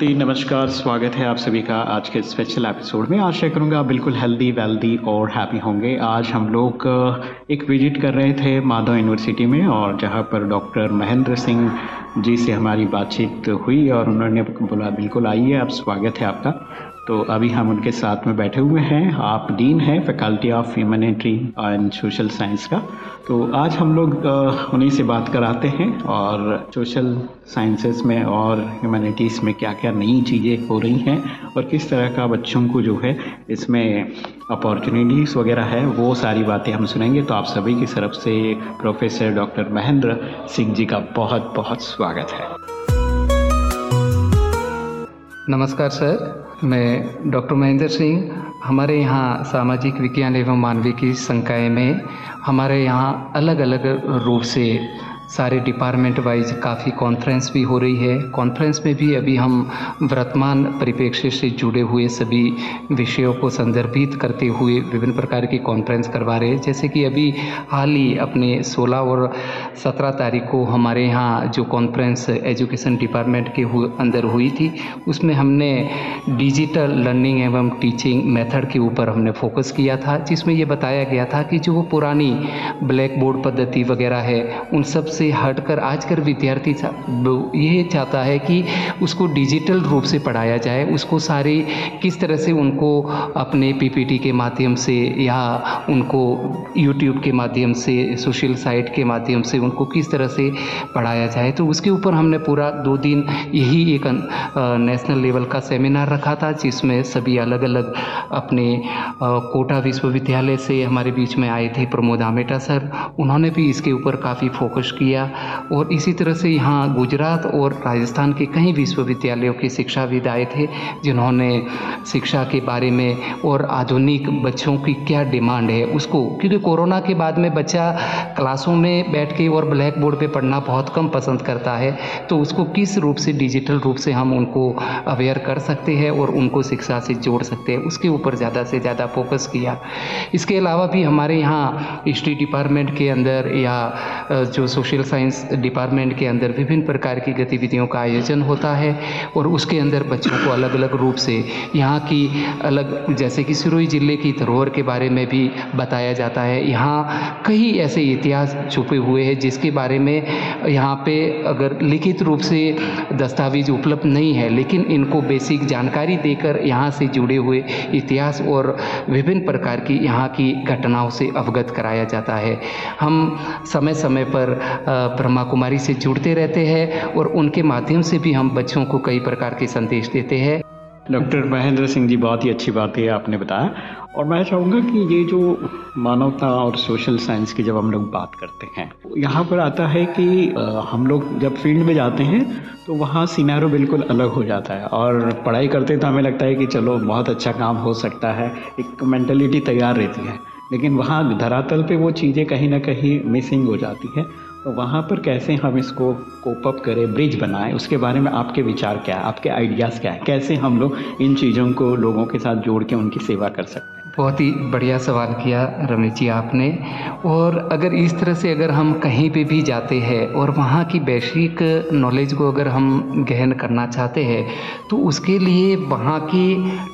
जी, नमस्कार, स्वागत है आप सभी का आज के स्पेशल एपिसोड में। आशा करूँगा आप बिल्कुल हेल्दी वेल्दी और हैप्पी होंगे। आज हम लोग एक विज़िट कर रहे थे माधव यूनिवर्सिटी में और जहाँ पर डॉक्टर महेंद्र सिंह जी से हमारी बातचीत हुई और उन्होंने बोला, बिल्कुल आइए आप स्वागत है आपका। तो अभी हम उनके साथ में बैठे हुए हैं। आप डीन हैं, faculty of humanity and social science का। तो आज हम लोग उन्हीं से बात कराते हैं और सोशल साइंसेस में और ह्यूमैनिटीज़ में क्या क्या नई चीज़ें हो रही हैं और किस तरह का बच्चों को जो है इसमें अपॉर्चुनिटीज़ वगैरह है, वो सारी बातें हम सुनेंगे। तो आप सभी की तरफ़ से प्रोफेसर डॉक्टर महेंद्र सिंह जी का बहुत बहुत स्वागत है। नमस्कार सर, मैं डॉक्टर महेंद्र सिंह। हमारे यहाँ सामाजिक विज्ञान एवं मानविकी संकाय में हमारे यहाँ अलग अलग रूप से सारे डिपार्टमेंट वाइज काफ़ी कॉन्फ्रेंस भी हो रही है। कॉन्फ्रेंस में भी अभी हम वर्तमान परिप्रेक्ष्य से जुड़े हुए सभी विषयों को संदर्भित करते हुए विभिन्न प्रकार की कॉन्फ्रेंस करवा रहे हैं। जैसे कि अभी हाल ही अपने 16 और 17 तारीख को हमारे यहाँ जो कॉन्फ्रेंस एजुकेशन डिपार्टमेंट के हु, अंदर हुई थी उसमें हमने डिजिटल लर्निंग एवं टीचिंग मेथड के ऊपर हमने फोकस किया था जिसमें ये बताया गया था कि जो पुरानी ब्लैक बोर्ड पद्धति वगैरह है उन सबसे हटकर आजकल विद्यार्थी ये चाहता है कि उसको डिजिटल रूप से पढ़ाया जाए। उसको सारे किस तरह से उनको अपने पीपीटी के माध्यम से या उनको यूट्यूब के माध्यम से सोशल साइट के माध्यम से उनको किस तरह से पढ़ाया जाए। तो उसके ऊपर हमने पूरा दो दिन यही एक नेशनल लेवल का सेमिनार रखा था, जिसमें सभी अलग अलग अपने कोटा विश्वविद्यालय से हमारे बीच में आए थे प्रमोद आमेटा सर। उन्होंने भी इसके ऊपर काफ़ी फोकस किया। किया और इसी तरह से यहाँ गुजरात और राजस्थान के कई विश्वविद्यालयों के शिक्षाविद आए थे, जिन्होंने शिक्षा के बारे में और आधुनिक बच्चों की क्या डिमांड है उसको, क्योंकि कोरोना के बाद में बच्चा क्लासों में बैठ के और ब्लैक बोर्ड पर पढ़ना बहुत कम पसंद करता है तो उसको किस रूप से, डिजिटल रूप से हम उनको अवेयर कर सकते हैं और उनको शिक्षा से जोड़ सकते हैं, उसके ऊपर ज़्यादा से ज़्यादा फोकस किया। इसके अलावा भी हमारे यहाँ हिस्ट्री डिपार्टमेंट के अंदर या जो सोशल साइंस डिपार्टमेंट के अंदर विभिन्न प्रकार की गतिविधियों का आयोजन होता है और उसके अंदर बच्चों को अलग अलग रूप से यहाँ की अलग, जैसे कि सिरोही ज़िले की धरोहर के बारे में भी बताया जाता है। यहाँ कई ऐसे इतिहास छुपे हुए हैं जिसके बारे में यहाँ पे अगर लिखित रूप से दस्तावेज़ उपलब्ध नहीं है, लेकिन इनको बेसिक जानकारी देकर यहाँ से जुड़े हुए इतिहास और विभिन्न प्रकार की यहाँ की घटनाओं से अवगत कराया जाता है। हम समय समय पर ब्रह्मा कुमारी से जुड़ते रहते हैं और उनके माध्यम से भी हम बच्चों को कई प्रकार के संदेश देते हैं। डॉक्टर महेंद्र सिंह जी, बहुत ही अच्छी बात है आपने बताया। और मैं चाहूँगा कि ये जो मानवता और सोशल साइंस की जब हम लोग बात करते हैं, यहाँ पर आता है कि हम लोग जब फ़ील्ड में जाते हैं तो वहाँ सिनारो बिल्कुल अलग हो जाता है। और पढ़ाई करते तो हमें लगता है कि चलो, बहुत अच्छा काम हो सकता है, एक मैंटलिटी तैयार रहती है। लेकिन वहाँ धरातल पे वो चीज़ें कहीं ना कहीं मिसिंग हो जाती है। तो वहाँ पर कैसे हम इसको कोप अप करें ब्रिज बनाएँ, उसके बारे में आपके विचार क्या है, आपके आइडियाज़ क्या है? कैसे हम लोग इन चीज़ों को लोगों के साथ जोड़ के उनकी सेवा कर सकते हैं? बहुत ही बढ़िया सवाल किया रमेश जी आपने। और अगर इस तरह से अगर हम कहीं पे भी जाते हैं और वहाँ की वैश्विक नॉलेज को अगर हम गहन करना चाहते हैं तो उसके लिए वहाँ के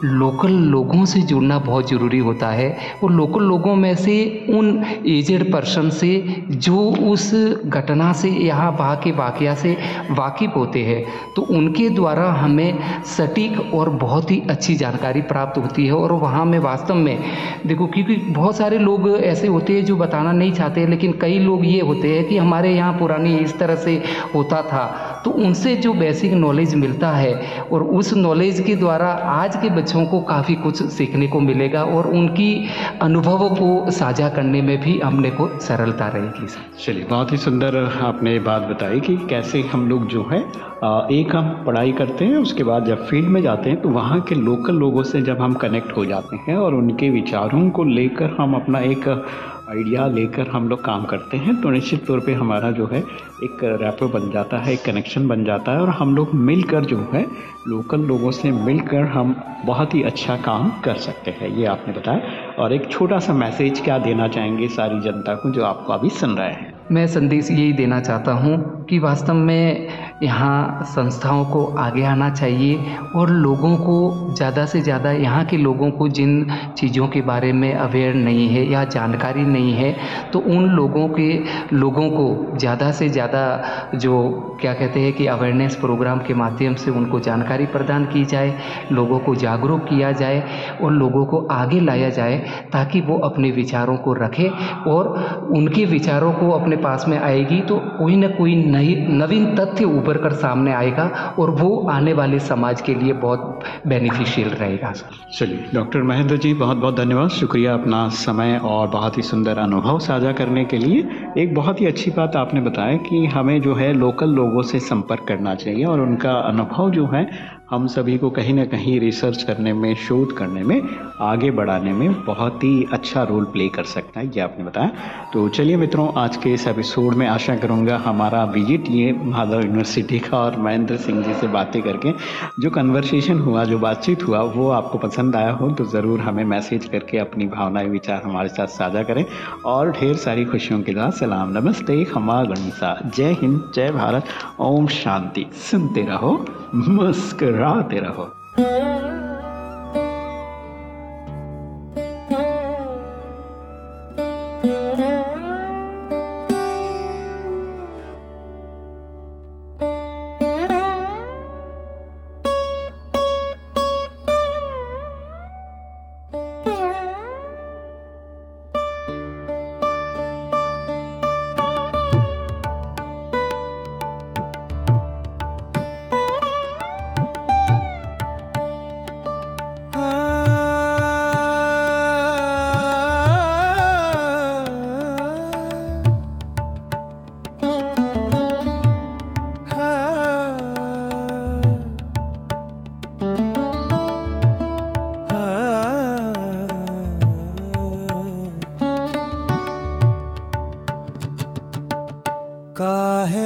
लोकल लोगों से जुड़ना बहुत ज़रूरी होता है। और लोकल लोगों में से उन एजेड पर्सन से जो उस घटना से, यहाँ वहाँ के वाक़ से वाकिफ़ होते हैं तो उनके द्वारा हमें सटीक और बहुत ही अच्छी जानकारी प्राप्त होती है। और वहाँ में वास्तव में में। देखो, क्योंकि बहुत सारे लोग ऐसे होते हैं जो बताना नहीं चाहते, लेकिन कई लोग ये होते हैं कि हमारे यहाँ पुरानी इस तरह से होता था। तो उनसे जो बेसिक नॉलेज मिलता है और उस नॉलेज के द्वारा आज के बच्चों को काफ़ी कुछ सीखने को मिलेगा और उनकी अनुभवों को साझा करने में भी हमने को सरलता रहेगी चलिए, बहुत ही सुंदर आपने बात बताई कि कैसे हम लोग जो है एक हम पढ़ाई करते हैं, उसके बाद जब फ़ील्ड में जाते हैं तो वहाँ के लोकल लोगों से जब हम कनेक्ट हो जाते हैं और उनके विचारों को लेकर हम अपना एक आइडिया लेकर हम लोग काम करते हैं तो निश्चित तौर पे हमारा जो है एक रैपो बन जाता है, एक कनेक्शन बन जाता है और हम लोग मिलकर जो है, लोकल लोगों से मिलकर हम बहुत ही अच्छा काम कर सकते हैं, ये आपने बताया। और एक छोटा सा मैसेज क्या देना चाहेंगे सारी जनता को जो आपको अभी सुन रहे हैं? मैं संदेश यही देना चाहता हूँ कि वास्तव में यहाँ संस्थाओं को आगे आना चाहिए और लोगों को ज़्यादा से ज़्यादा यहाँ के लोगों को जिन चीज़ों के बारे में अवेयर नहीं है या जानकारी नहीं है तो उन लोगों के, लोगों को ज़्यादा से ज़्यादा जो क्या कहते हैं कि अवेयरनेस प्रोग्राम के माध्यम से उनको जानकारी प्रदान की जाए, लोगों को जागरूक किया जाए और लोगों को आगे लाया जाए ताकि वो अपने विचारों को रखें और उनके विचारों को अपने पास में आएगी तो कोई ना कोई नई, नवीन तथ्य उभर कर सामने आएगा और वो आने वाले समाज के लिए बहुत बेनिफिशियल रहेगा। चलिए, डॉक्टर महेंद्र जी बहुत बहुत धन्यवाद। शुक्रिया अपना समय और बहुत ही सुंदर अनुभव साझा करने के लिए। एक बहुत ही अच्छी बात आपने बताया कि हमें जो है लोकल लोगों से संपर्क करना चाहिए और उनका अनुभव जो है हम सभी को कहीं ना कहीं रिसर्च करने में, शोध करने में, आगे बढ़ाने में बहुत ही अच्छा रोल प्ले कर सकता है, ये आपने बताया। तो चलिए मित्रों, आज के एपिसोड में आशा करूँगा हमारा विज़िट ये माधव यूनिवर्सिटी का और महेंद्र सिंह जी से बातें करके, जो कन्वर्सेशन हुआ, जो बातचीत हुआ, वो आपको पसंद आया हो तो ज़रूर हमें मैसेज करके अपनी भावनाएँ, विचार हमारे साथ साझा करें। और ढेर सारी खुशियों के साथ सलाम, नमस्ते खमा गणिसा, जय हिंद, जय भारत, ओम शांति। सुनते रहो, मुस्कराते रहो।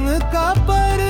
रंग का पर